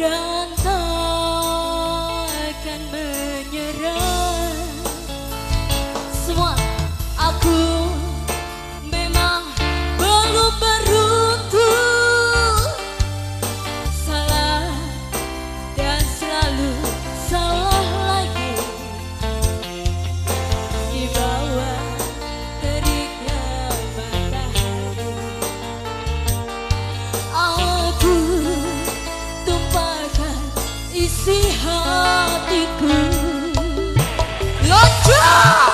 down. isi hatiku. Lonjong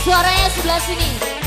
Suaranya sebelah sini.